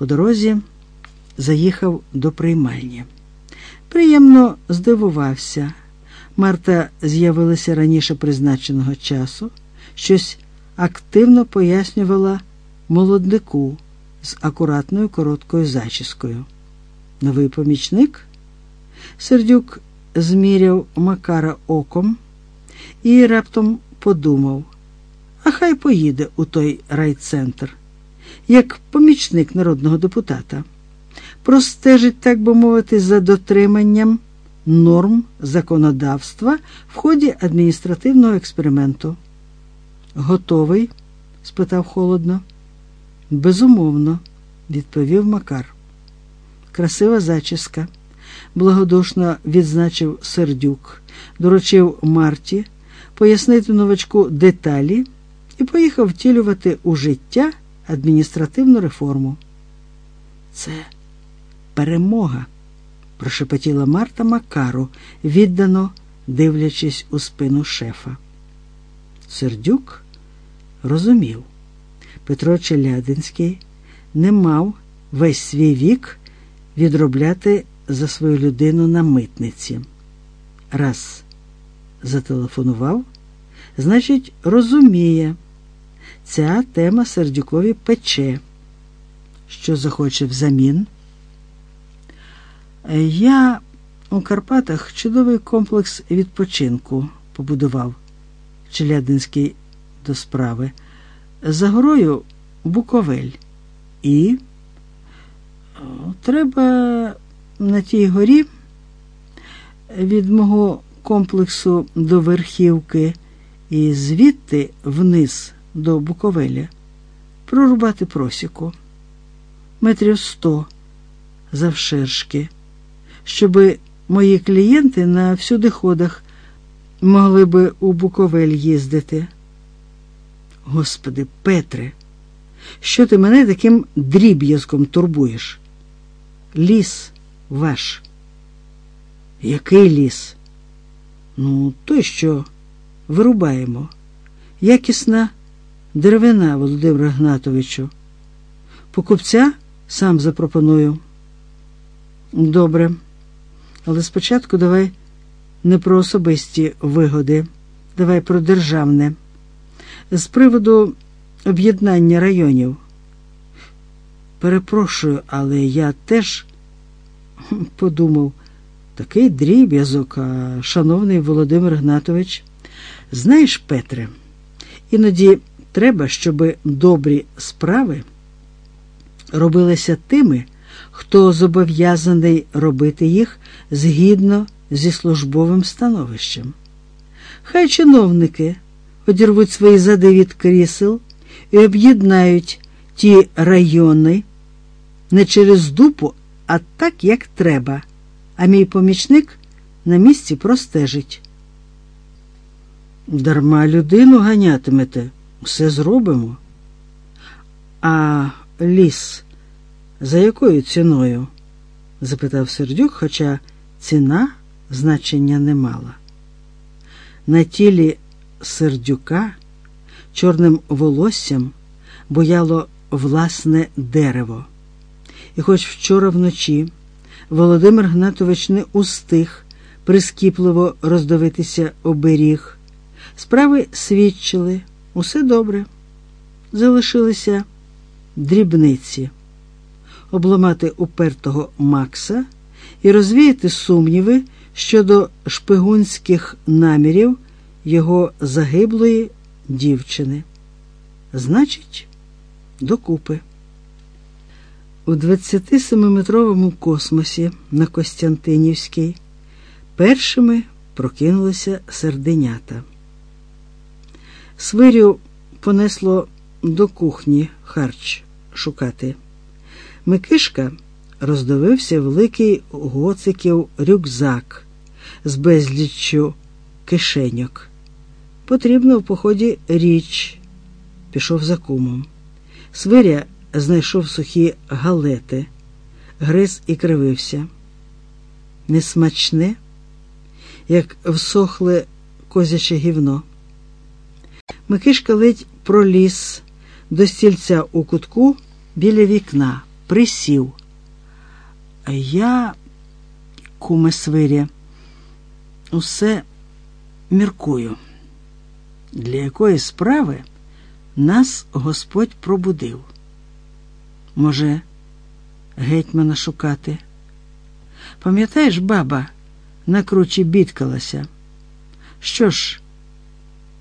По дорозі заїхав до приймальні. Приємно здивувався. Марта з'явилася раніше призначеного часу, щось активно пояснювала молоднику з акуратною короткою зачіскою. Новий помічник? Сердюк зміряв Макара оком і раптом подумав, а хай поїде у той райцентр, як помічник народного депутата, простежить, так би мовити, за дотриманням норм законодавства в ході адміністративного експерименту. Готовий? спитав холодно. Безумовно, відповів Макар. Красива зачіска, благодушно відзначив сердюк, доручив Марті пояснити новачку деталі і поїхав втілювати у життя адміністративну реформу. Це перемога, прошепотіла Марта Макару, віддано дивлячись у спину шефа. Сердюк розумів, Петро Челядинський не мав весь свій вік відробляти за свою людину на митниці. Раз зателефонував, значить, розуміє, ця тема Сердюкові пече. Що захоче взамін? Я у Карпатах чудовий комплекс відпочинку побудував Челядинський до справи. За горою Буковель. І треба на тій горі від мого комплексу до верхівки і звідти вниз до Буковеля прорубати просіку метрів сто завширшки, щоби мої клієнти на всюдиходах могли би у Буковель їздити. Господи, Петре, що ти мене таким дріб'язком турбуєш? Ліс ваш. Який ліс? Ну, той, що вирубаємо. Якісна деревина, Володимир Гнатовичу. Покупця сам запропоную. Добре. Але спочатку давай не про особисті вигоди, давай про державне. З приводу об'єднання районів. Перепрошую, але я теж подумав, такий дріб'язок, а шановний Володимир Гнатович. Знаєш, Петре, іноді треба, щоб добрі справи робилися тими, хто зобов'язаний робити їх згідно зі службовим становищем. Хай чиновники одірвуть свої зади від крісел і об'єднають ті райони не через дупу, а так, як треба, а мій помічник на місці простежить. Дарма людину ганятимете, все зробимо. А ліс за якою ціною? запитав сердюк, хоча ціна значення не мала. На тілі сердюка чорним волоссям бояло власне дерево. І хоч вчора вночі Володимир Гнатович не устиг прискіпливо роздивитися оберіг, справи свідчили усе добре, залишилися дрібниці, обламати упертого Макса і розвіяти сумніви щодо шпигунських намірів його загиблої дівчини. Значить, докупи. У 27-метровому космосі на Костянтинівській першими прокинулися серденята. Свирю понесло до кухні харч шукати. Микишка роздивився великий гоциків рюкзак з безліччю кишеньок. Потрібно в поході річ, пішов за кумом. Свиря знайшов сухі галети, гриз і кривився. Несмачне, як всохле козяче гівно. Микишка ледь проліз до стільця у кутку біля вікна. присів. А я, куме свиря, усе міркую, для якої справи нас Господь пробудив. Може, гетьмана шукати? Пам'ятаєш, баба на кручі бідкалася? Що ж,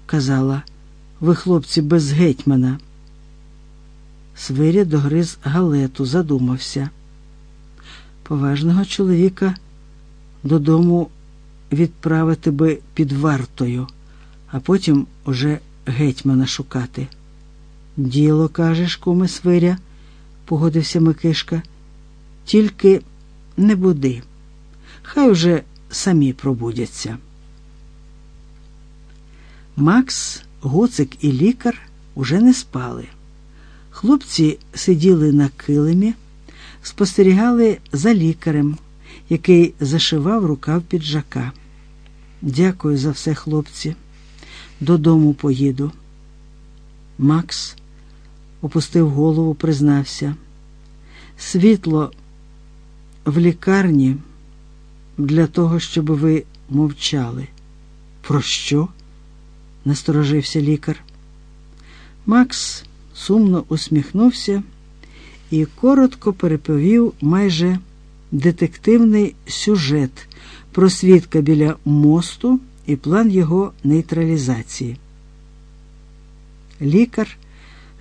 казала, ви, хлопці, без гетьмана? Свиря догриз галету, задумався. Поважного чоловіка додому відправити би під вартою, а потім уже гетьмана шукати. Діло, кажеш, куме свиря, погодився Микишка, тільки не буди. Хай уже самі пробудяться. Макс, Гуцик і лікар уже не спали. Хлопці сиділи на килимі, спостерігали за лікарем, який зашивав рукав піджака. Дякую за все, хлопці. Додому поїду. Макс опустив голову, признався. Світло в лікарні для того, щоб ви мовчали. Про що? Насторожився лікар. Макс сумно усміхнувся і коротко переповів майже детективний сюжет про свідка біля мосту і план його нейтралізації. Лікар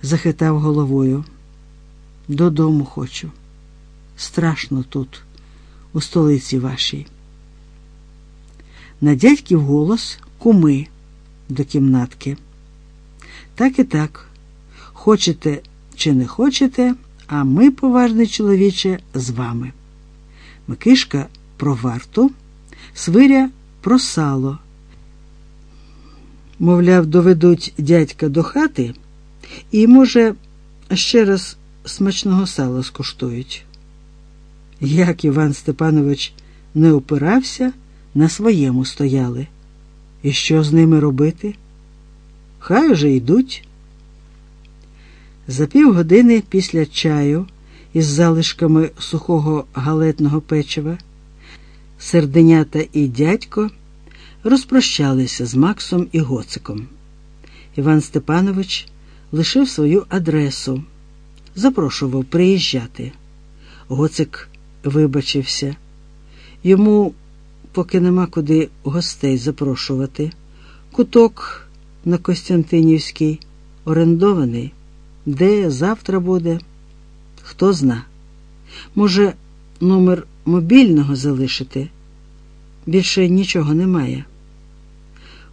захитав головою. Додому хочу. Страшно тут, у столиці вашій. На дядьків голос куми до кімнатки. Так і так. Хочете чи не хочете, а ми, поважний чоловіче, з вами. Микишка про варту, свиря про сало. Мовляв, доведуть дядька до хати і, може, ще раз смачного сала скуштують. Як Іван Степанович не опирався, на своєму стояли. І що з ними робити? Хай уже йдуть. За півгодини після чаю із залишками сухого галетного печива серденята і дядько розпрощалися з Максом і Гоциком. Іван Степанович лишив свою адресу, запрошував приїжджати. Гоцик вибачився. Йому поки нема куди гостей запрошувати. Куток на Костянтинівській орендований. Де завтра буде, хто зна. Може, номер мобільного залишити? Більше нічого немає.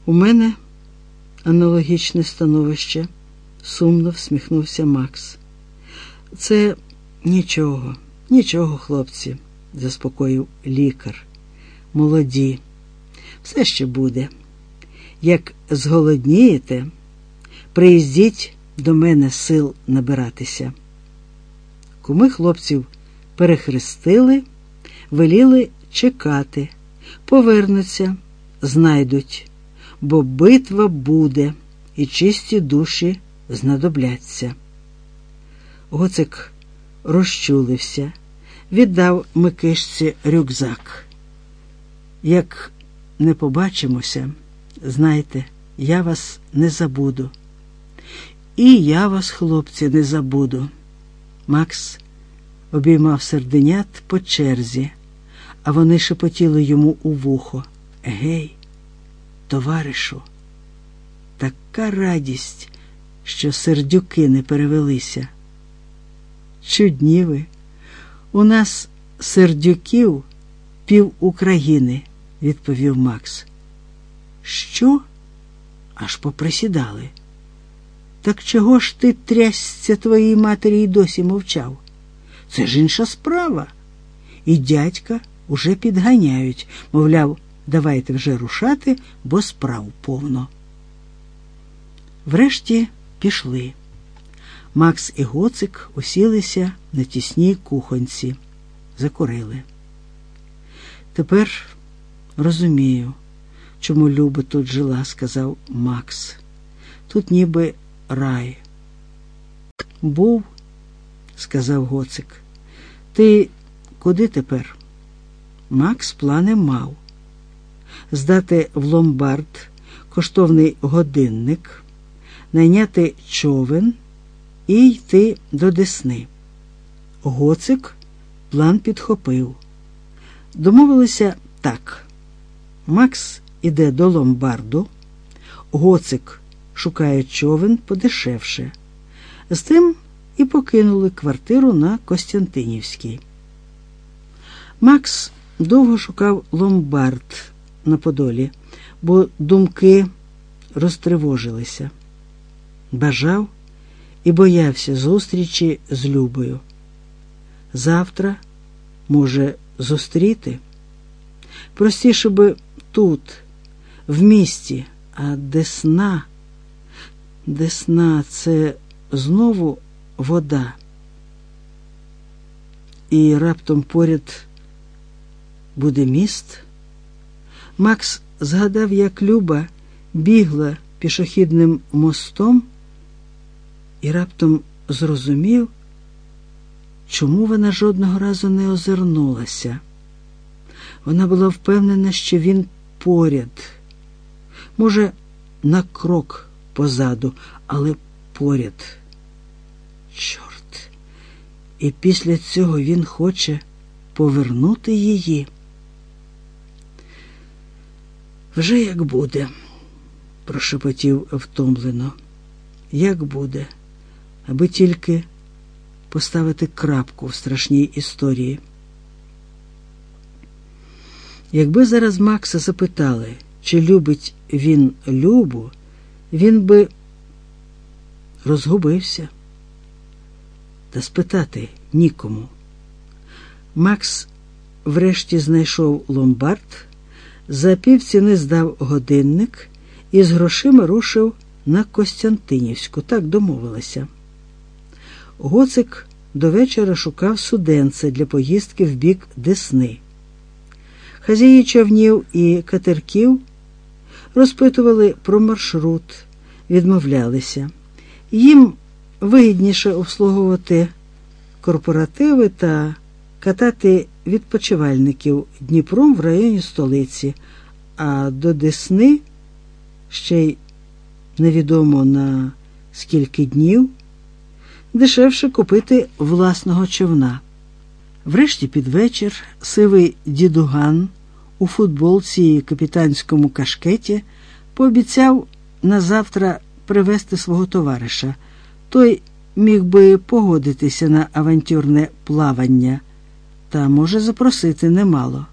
У мене аналогічне становище, сумно всміхнувся Макс. Це нічого, нічого, хлопці, заспокоїв лікар. Молоді, все ще буде. Як зголоднієте, приїздіть до мене сил набиратися. Куми хлопців перехрестили, веліли чекати, повернуться, знайдуть, бо битва буде і чисті душі знадобляться. Гоцик розчулився, віддав Микишці рюкзак. Як не побачимося, знайте, я вас не забуду. І я вас, хлопці, не забуду. Макс обіймав серденят по черзі, а вони шепотіли йому у вухо. Гей, товаришу, така радість, що сердюки не перевелися. Чудні ви, у нас сердюків пів України, відповів Макс. Що? Аж поприсідали. Так чого ж ти трясся твоїй матері і досі мовчав? Це ж інша справа. І дядька уже підганяють, мовляв, давайте вже рушати, бо справ повно. Врешті пішли. Макс і Гоцик усілися на тісній кухонці, закурили. Тепер розумію, чому Люба тут жила, сказав Макс. Тут ніби рай. Був, сказав Гоцик, Ти куди тепер? Макс плани мав здати в ломбард коштовний годинник, найняти човен і йти до Десни. Гоцик план підхопив. Домовилися так. Макс іде до ломбарду, Гоцик шукає човен подешевше. З тим і покинули квартиру на Костянтинівській. Макс довго шукав ломбард на Подолі, бо думки розтривожилися. Бажав і боявся зустрічі з Любою. Завтра може зустріти. Простіше би тут, в місті, а десна, десна це знову вода. І раптом поряд буде міст. Макс згадав, як Люба бігла пішохідним мостом і раптом зрозумів, чому вона жодного разу не озирнулася. Вона була впевнена, що він поряд, може, на крок позаду, але поряд. Чорт. І після цього він хоче повернути її. Вже як буде, прошепотів втомлено. Як буде, аби тільки поставити крапку в страшній історії. Якби зараз Макса запитали, чи любить він Любу, він би розгубився. Та спитати нікому. Макс врешті знайшов ломбард за півціни здав годинник і з грошима рушив на Костянтинівську, так домовилися. Гоцик до вечора шукав суденце для поїздки в бік Десни. Хазяї човнів і катерків розпитували про маршрут, відмовлялися. Їм вигідніше обслуговувати корпоративи та катати відпочивальників Дніпром в районі столиці, а до Десни ще й невідомо на скільки днів дешевше купити власного човна. Врешті під вечір сивий дідуган у футболці і капітанському кашкеті пообіцяв на завтра привезти свого товариша. Той міг би погодитися на авантюрне плавання та може запросити немало.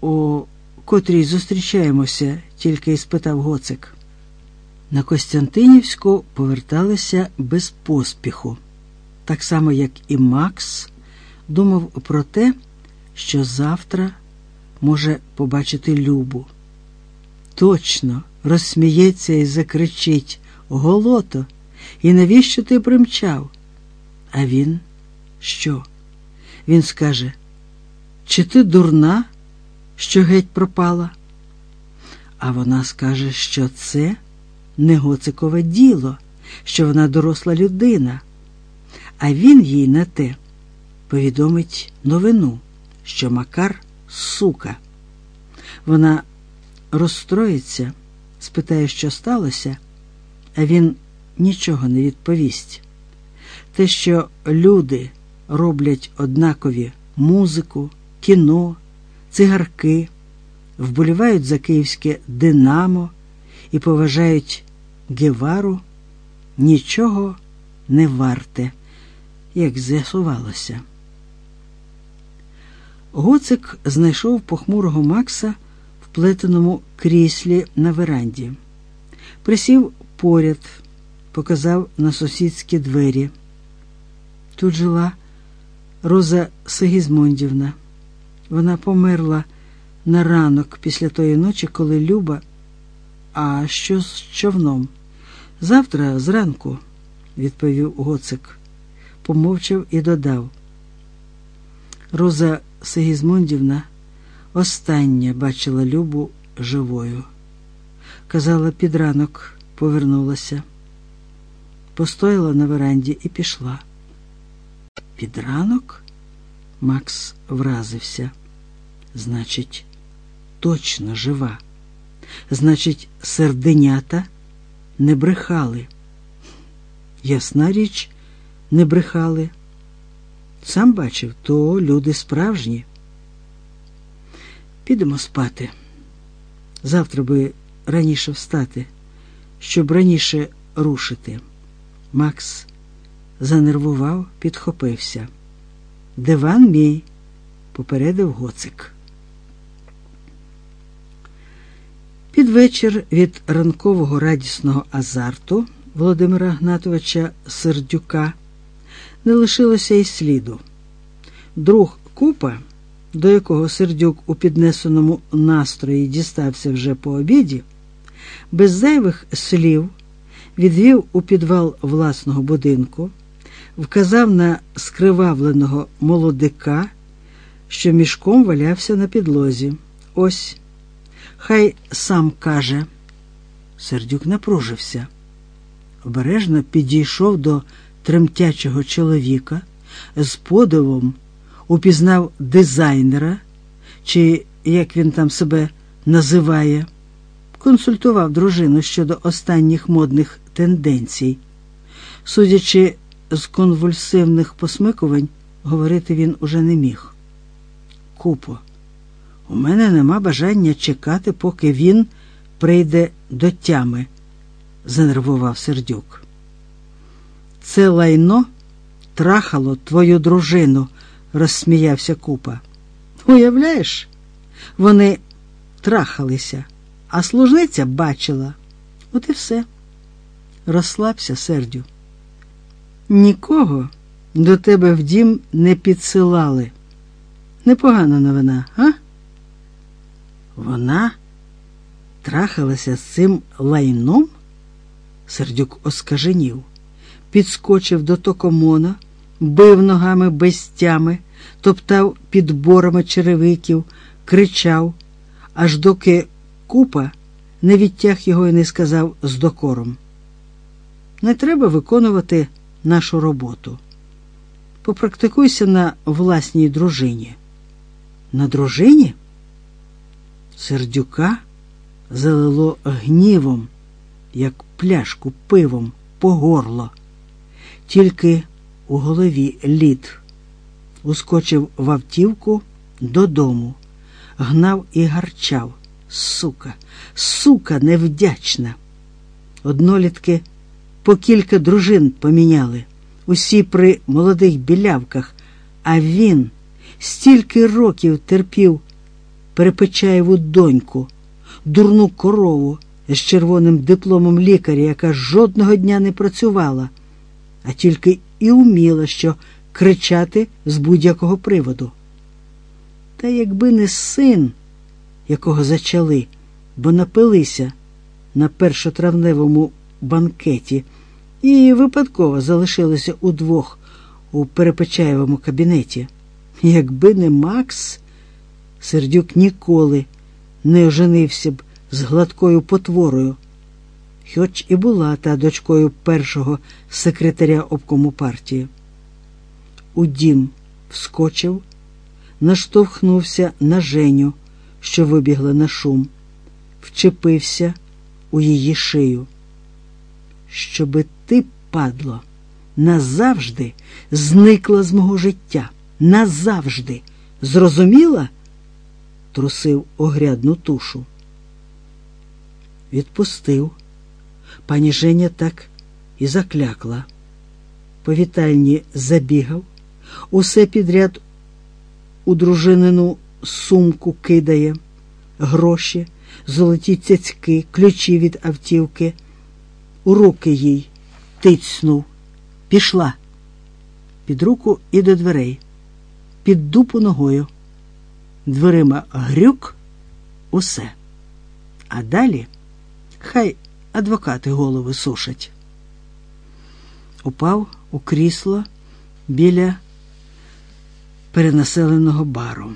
О котрій зустрічаємося, тільки й спитав гоцик. На Костянтинівську поверталися без поспіху, так само, як і Макс думав про те, що завтра може побачити Любу. Точно розсміється і закричить Голото, і навіщо ти примчав? А він що? Він скаже, чи ти дурна, що геть пропала? А вона скаже, що це не гоцикове діло, що вона доросла людина, а він їй на те повідомить новину, що Макар сука. Вона розстроїться, спитає, що сталося, а він нічого не відповість. Те, що люди роблять однакові музику, кіно, цигарки, вболівають за київське Динамо і поважають Гевару, нічого не варте, як з'ясувалося. Гоцик знайшов похмурого Макса в плетеному кріслі на веранді. Присів поряд, показав на сусідські двері. Тут жила Роза Сигізмундівна. Вона померла на ранок після тої ночі, коли Люба. А що з човном? Завтра зранку, відповів Гоцик, помовчав і додав. Роза Сигізмундівна остання бачила Любу живою. Казала, під ранок повернулася, постояла на веранді і пішла. Під ранок? Макс вразився. Значить, точно жива. Значить, серденята не брехали. Ясна річ, не брехали. Сам бачив, то люди справжні. Підемо спати. Завтра би раніше встати, щоб раніше рушити. Макс занервував, підхопився. Диван мій, попередив гоцик. Під вечір від ранкового радісного азарту Володимира Гнатовича Сердюка не лишилося й сліду. Друг Купа, до якого Сердюк у піднесеному настрої дістався вже по обіді, без зайвих слів відвів у підвал власного будинку, вказав на скривавленого молодика, що мішком валявся на підлозі. Ось, хай сам каже. Сердюк напружився. Обережно підійшов до тремтячого чоловіка, з подивом упізнав дизайнера, чи як він там себе називає, консультував дружину щодо останніх модних тенденцій. Судячи з конвульсивних посмикувань, говорити він уже не міг. Купо, у мене нема бажання чекати, поки він прийде до тями, занервував сердюк. Це лайно трахало твою дружину, розсміявся Купа. Уявляєш, вони трахалися, а служниця бачила. От і все. Розслабся, сердю. Нікого до тебе в дім не підсилали. Непогана новина, а? Вона трахалася з цим лайном? Сердюк оскаженів, підскочив до токомона, бив ногами без тями, топтав підборами черевиків, кричав, аж доки купа не відтяг його і не сказав з докором. Не треба виконувати нашу роботу. Попрактикуйся на власній дружині. На дружині? Сердюка залило гнівом, як пляшку пивом по горло. Тільки у голові лід. Ускочив в автівку додому, гнав і гарчав. Сука, сука невдячна. Однолітки по кілька дружин поміняли, усі при молодих білявках, а він стільки років терпів Перепечаєву доньку, дурну корову з червоним дипломом лікаря, яка жодного дня не працювала, а тільки і вміла що кричати з будь-якого приводу. Та якби не син, якого зачали, бо напилися на першотравневому банкеті і випадково залишилися удвох у Перепечаєвому кабінеті. Якби не Макс, Сердюк ніколи не оженився б з гладкою потворою, хоч і була та дочкою першого секретаря обкому партії. У дім вскочив, наштовхнувся на Женю, що вибігла на шум, вчепився у її шию. Щоби ти, падло, назавжди зникла з мого життя. Назавжди. Зрозуміла? Трусив огрядну тушу. Відпустив. Пані Женя так і заклякла. По вітальні забігав, усе підряд у дружинину сумку кидає, гроші, золоті цяцьки, ключі від автівки. У руки їй тицьнув. Пішла під руку і до дверей, під дупу ногою. Дверима грюк, усе. А далі хай адвокати голови сушать. Упав у крісло біля перенаселеного бару.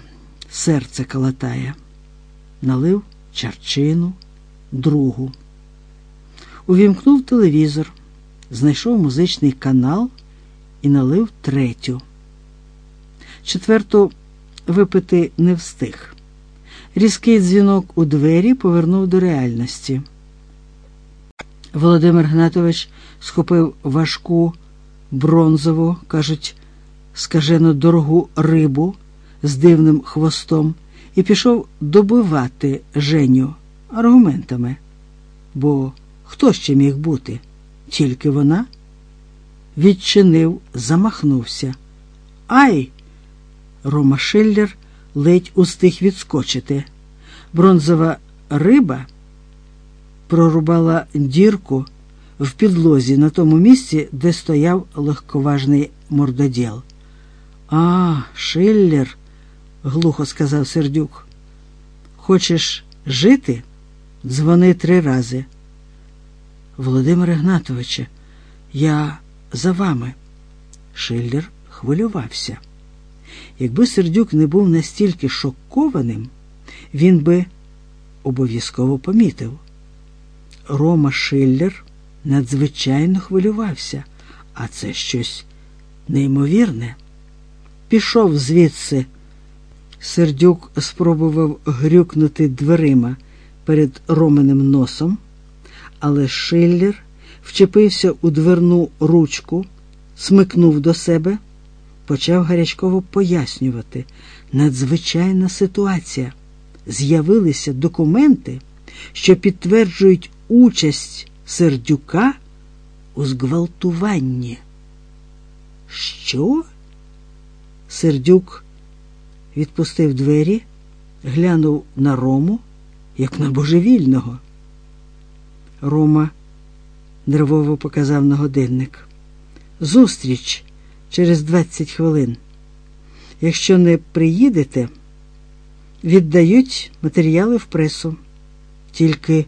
Серце калатає, налив чарчину, другу. Увімкнув телевізор, знайшов музичний канал і налив третю. Четверту випити не встиг. Різкий дзвінок у двері повернув до реальності. Володимир Гнатович схопив важку бронзову, кажуть, скажено дорогу рибу з дивним хвостом і пішов добивати Женю аргументами. Бо хто ще міг бути? Тільки вона? Відчинив, замахнувся. Ай! Рома Шиллер ледь устиг відскочити. Бронзова риба прорубала дірку в підлозі на тому місці, де стояв легковажний мордоділ. А, Шиллер, глухо сказав сердюк. Хочеш жити? Дзвони три рази. Володимир Ігнатовича, я за вами. Шиллер хвилювався. Якби сердюк не був настільки шокованим, він би обов'язково помітив. Рома Шиллер надзвичайно хвилювався, а це щось неймовірне. Пішов звідси. Сердюк спробував грюкнути дверима перед Романим носом, але Шиллер вчепився у дверну ручку, смикнув до себе, почав гарячково пояснювати надзвичайна ситуація. З'явилися документи, що підтверджують участь сердюка у зґвалтуванні. Що? Сердюк відпустив двері, глянув на Рому, як на божевільного. Рома нервово показав на годинник. Зустріч через 20 хвилин. Якщо не приїдете, віддають матеріали в пресу. Тільки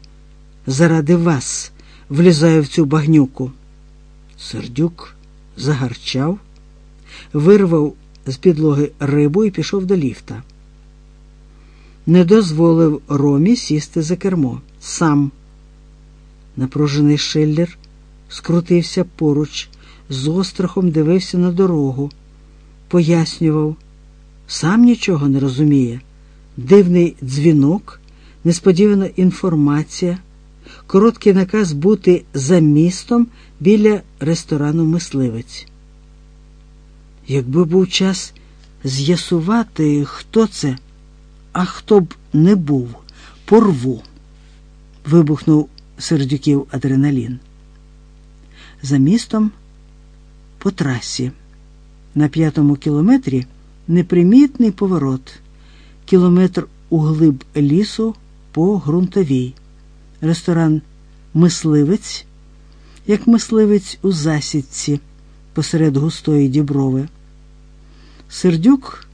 заради вас влізаю в цю багнюку. Сердюк загарчав, вирвав з підлоги рибу і пішов до ліфта. Не дозволив Ромі сісти за кермо. Сам. Напружений Шиллер скрутився поруч, з острахом дивився на дорогу, пояснював, сам нічого не розуміє. Дивний дзвінок, несподівана інформація, короткий наказ бути за містом біля ресторану Мисливець. Якби був час з'ясувати, хто це, а хто б не був, порву, вибухнув сердюків адреналін. За містом по трасі. На п'ятому кілометрі непримітний поворот, кілометр у глиб лісу по ґрунтовій, ресторан Мисливець, як мисливець у засідці посеред густої діброви. Сердюк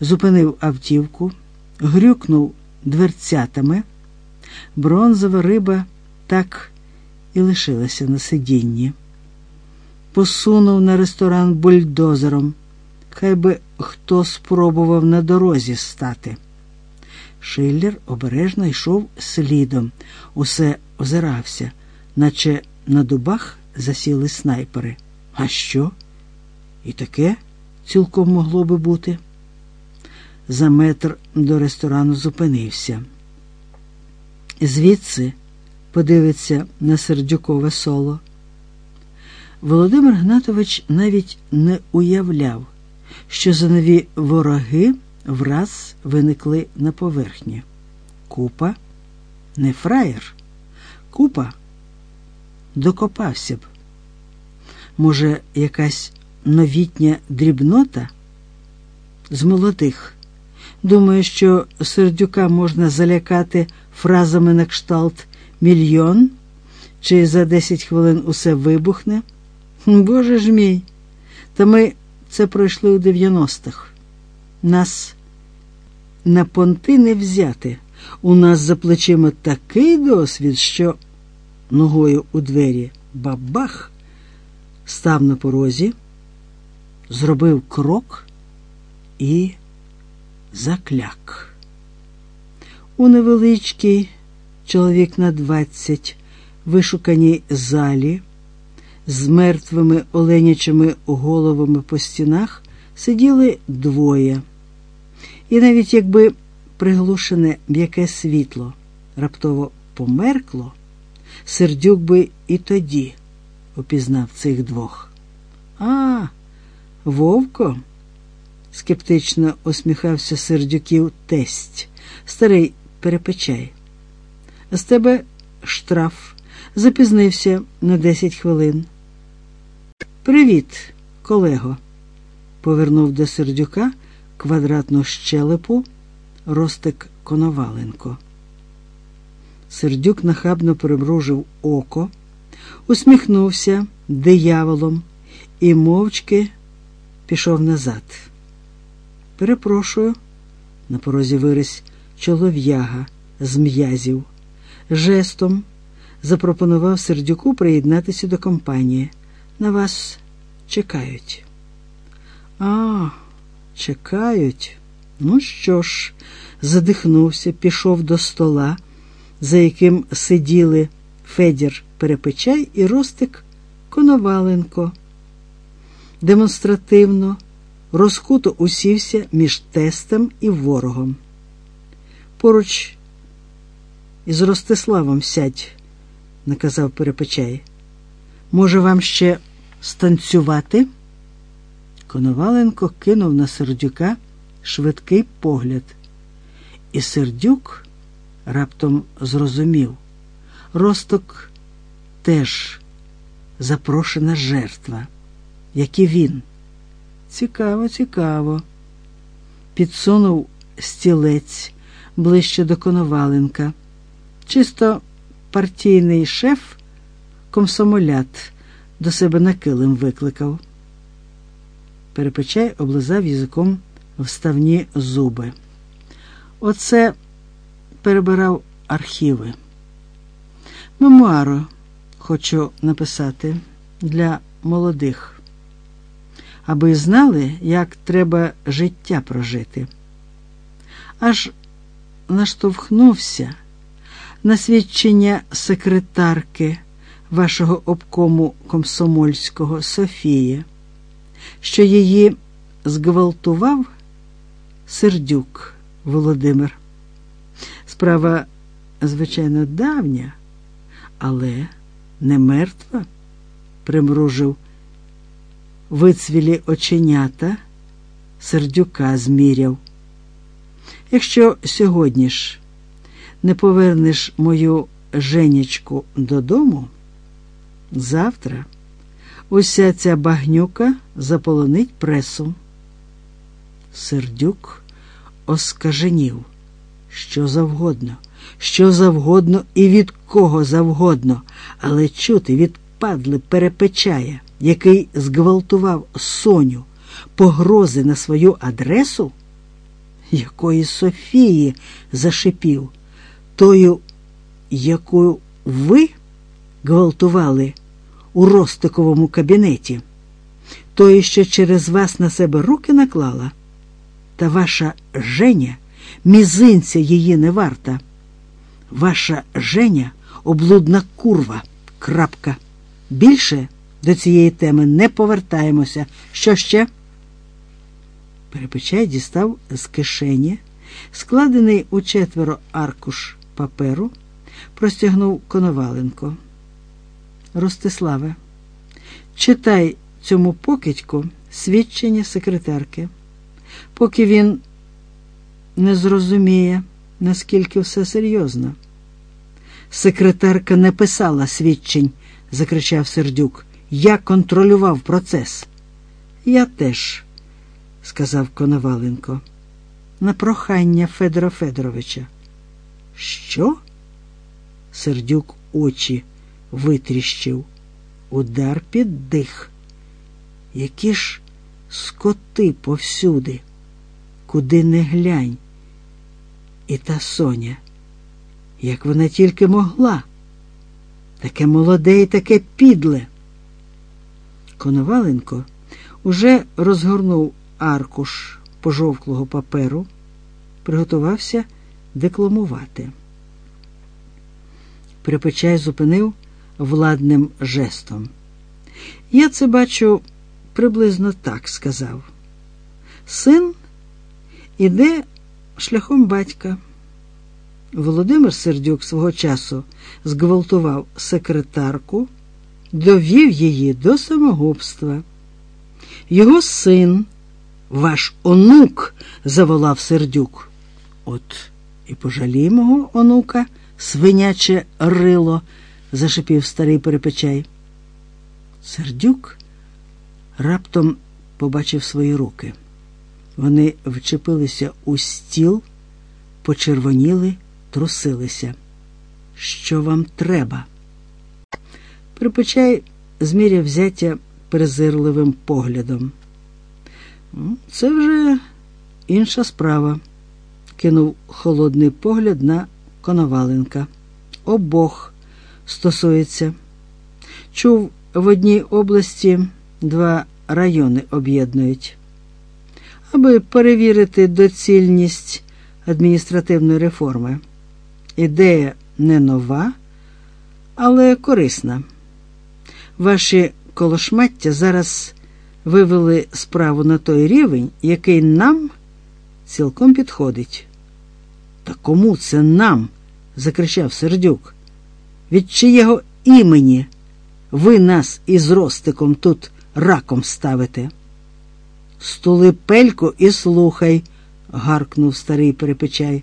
зупинив автівку, грюкнув дверцятами. Бронзова риба так і лишилася на сидінні. Посунув на ресторан бульдозером. Хай би хто спробував на дорозі стати. Шиллер обережно йшов слідом, усе озирався, наче на дубах засіли снайпери. А що? І таке цілком могло би бути. За метр до ресторану зупинився. Звідси подивиться на сердюкове соло. Володимир Гнатович навіть не уявляв, що за нові вороги враз виникли на поверхні. Купа не фраєр, купа докопався б. Може, якась новітня дрібнота з молодих. Думаю, що сердюка можна залякати фразами на кшталт мільйон, чи за 10 хвилин усе вибухне. Боже ж мій, та ми це пройшли у 90-х. Нас на понти не взяти. У нас за плечима такий досвід, що ногою у двері бабах став на порозі, зробив крок і закляк. У невеличкій чоловік на двадцять вишуканій залі з мертвими оленячими головами по стінах сиділи двоє, і навіть якби приглушене м'яке світло раптово померкло, сердюк би і тоді упізнав цих двох. А, Вовко, скептично усміхався сердюків тесть, старий перепечай. З тебе штраф запізнився на десять хвилин. Привіт, колего, повернув до сердюка квадратну щелепу Ростик Коноваленко. Сердюк нахабно примружив око, усміхнувся дияволом і мовчки пішов назад. Перепрошую, на порозі вирись чолов'яга з м'язів, жестом запропонував сердюку приєднатися до компанії. На вас чекають. А, чекають. Ну що ж, задихнувся, пішов до стола, за яким сиділи Федір Перепечай і Ростик Коноваленко. Демонстративно, розкуто усівся між тестем і ворогом. Поруч із Ростиславом сядь, наказав Перепечай. Може, вам ще станцювати? Коноваленко кинув на сердюка швидкий погляд, і сердюк раптом зрозумів. Росток теж запрошена жертва, як і він. Цікаво, цікаво. Підсунув стілець ближче до Коноваленка. Чисто партійний шеф комсомолят до себе на килим викликав. Перепечай облизав язиком вставні зуби. Оце перебирав архіви. Мемуару хочу написати для молодих, аби знали, як треба життя прожити. Аж наштовхнувся на свідчення секретарки вашого обкому комсомольського Софії, що її зґвалтував Сердюк Володимир. Справа, звичайно, давня, але не мертва, примружив вицвілі оченята, сердюка зміряв. Якщо сьогодні ж не повернеш мою Женечку додому, завтра уся ця багнюка заполонить пресу. Сердюк оскаженів що завгодно, що завгодно і від кого завгодно, але чути від падли перепечає, який зґвалтував Соню погрози на свою адресу, якої Софії зашипів, тою, яку ви гвалтували у Ростиковому кабінеті, тої, що через вас на себе руки наклала, та ваша Женя мізинця її не варта. Ваша Женя облудна курва. Крапка. Більше до цієї теми не повертаємося. Що ще? Перепечай дістав з кишені, складений у четверо аркуш паперу, простягнув Коноваленко. Ростиславе, читай цьому покидьку свідчення секретарки. Поки він не зрозуміє, наскільки все серйозно. Секретарка не писала свідчень, закричав сердюк. Я контролював процес. Я теж, сказав Коноваленко, на прохання Федора Федоровича. Що? Сердюк очі витріщив. Удар під дих. Які ж скоти повсюди, куди не глянь. І та Соня, як вона тільки могла, таке молоде і таке підле. Коноваленко уже розгорнув аркуш пожовклого паперу, приготувався декламувати. Припечай зупинив владним жестом. Я це бачу приблизно так сказав. Син іде шляхом батька. Володимир Сердюк свого часу зґвалтував секретарку, довів її до самогубства. Його син, ваш онук, заволав Сердюк. От і пожалій мого онука, свиняче рило, зашипів старий перепечай. Сердюк раптом побачив свої руки. Вони вчепилися у стіл, почервоніли, трусилися. Що вам треба? Припечай зміряв взяття презирливим поглядом. Це вже інша справа, кинув холодний погляд на Коноваленка. Обох стосується. Чув, в одній області два райони об'єднують. Аби перевірити доцільність адміністративної реформи. Ідея не нова, але корисна. Ваші колошмаття зараз вивели справу на той рівень, який нам цілком підходить. Та кому це нам? закричав Сердюк. Від чиєго імені ви нас із Ростиком тут раком ставите? Стули пельку і слухай, гаркнув старий перепечай.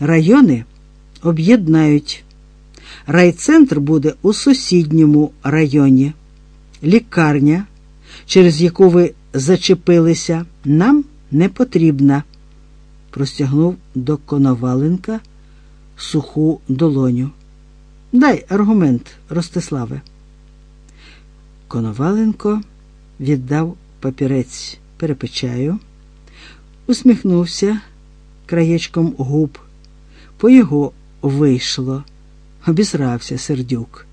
Райони об'єднають. Райцентр буде у сусідньому районі. Лікарня, через яку ви зачепилися, нам не потрібна. Простягнув до Коноваленка суху долоню. Дай аргумент, Ростиславе. Коноваленко віддав папірець перепечаю, усміхнувся краєчком губ. По його вийшло, обізрався сердюк.